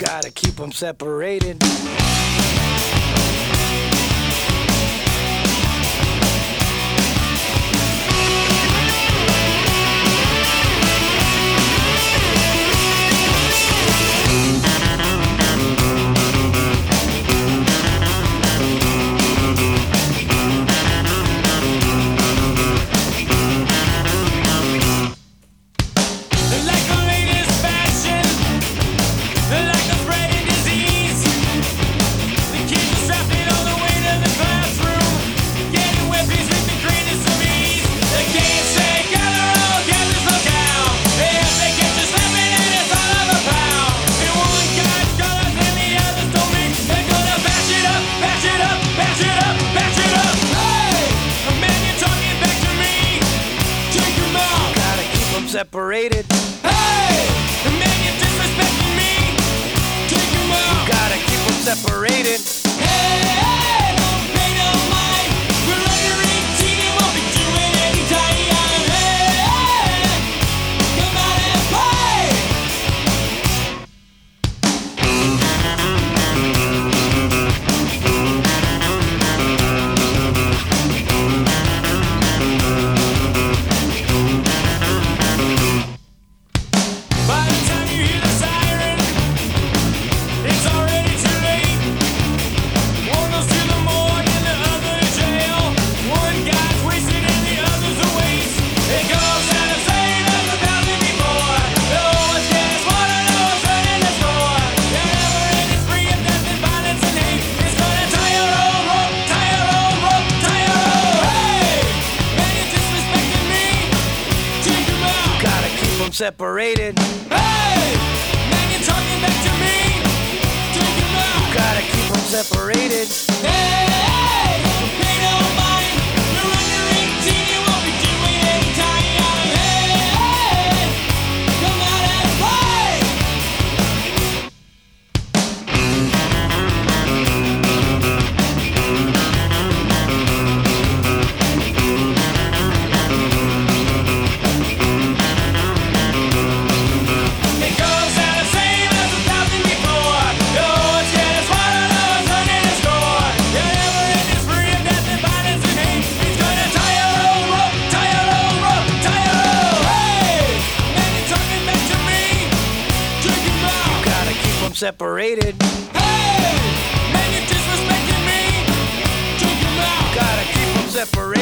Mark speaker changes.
Speaker 1: gotta keep them separated. separated.
Speaker 2: Hey!
Speaker 1: I'm separated.
Speaker 2: Hey!
Speaker 1: separated.
Speaker 2: Hey, man, you're disrespecting me.
Speaker 1: Gotta keep separated.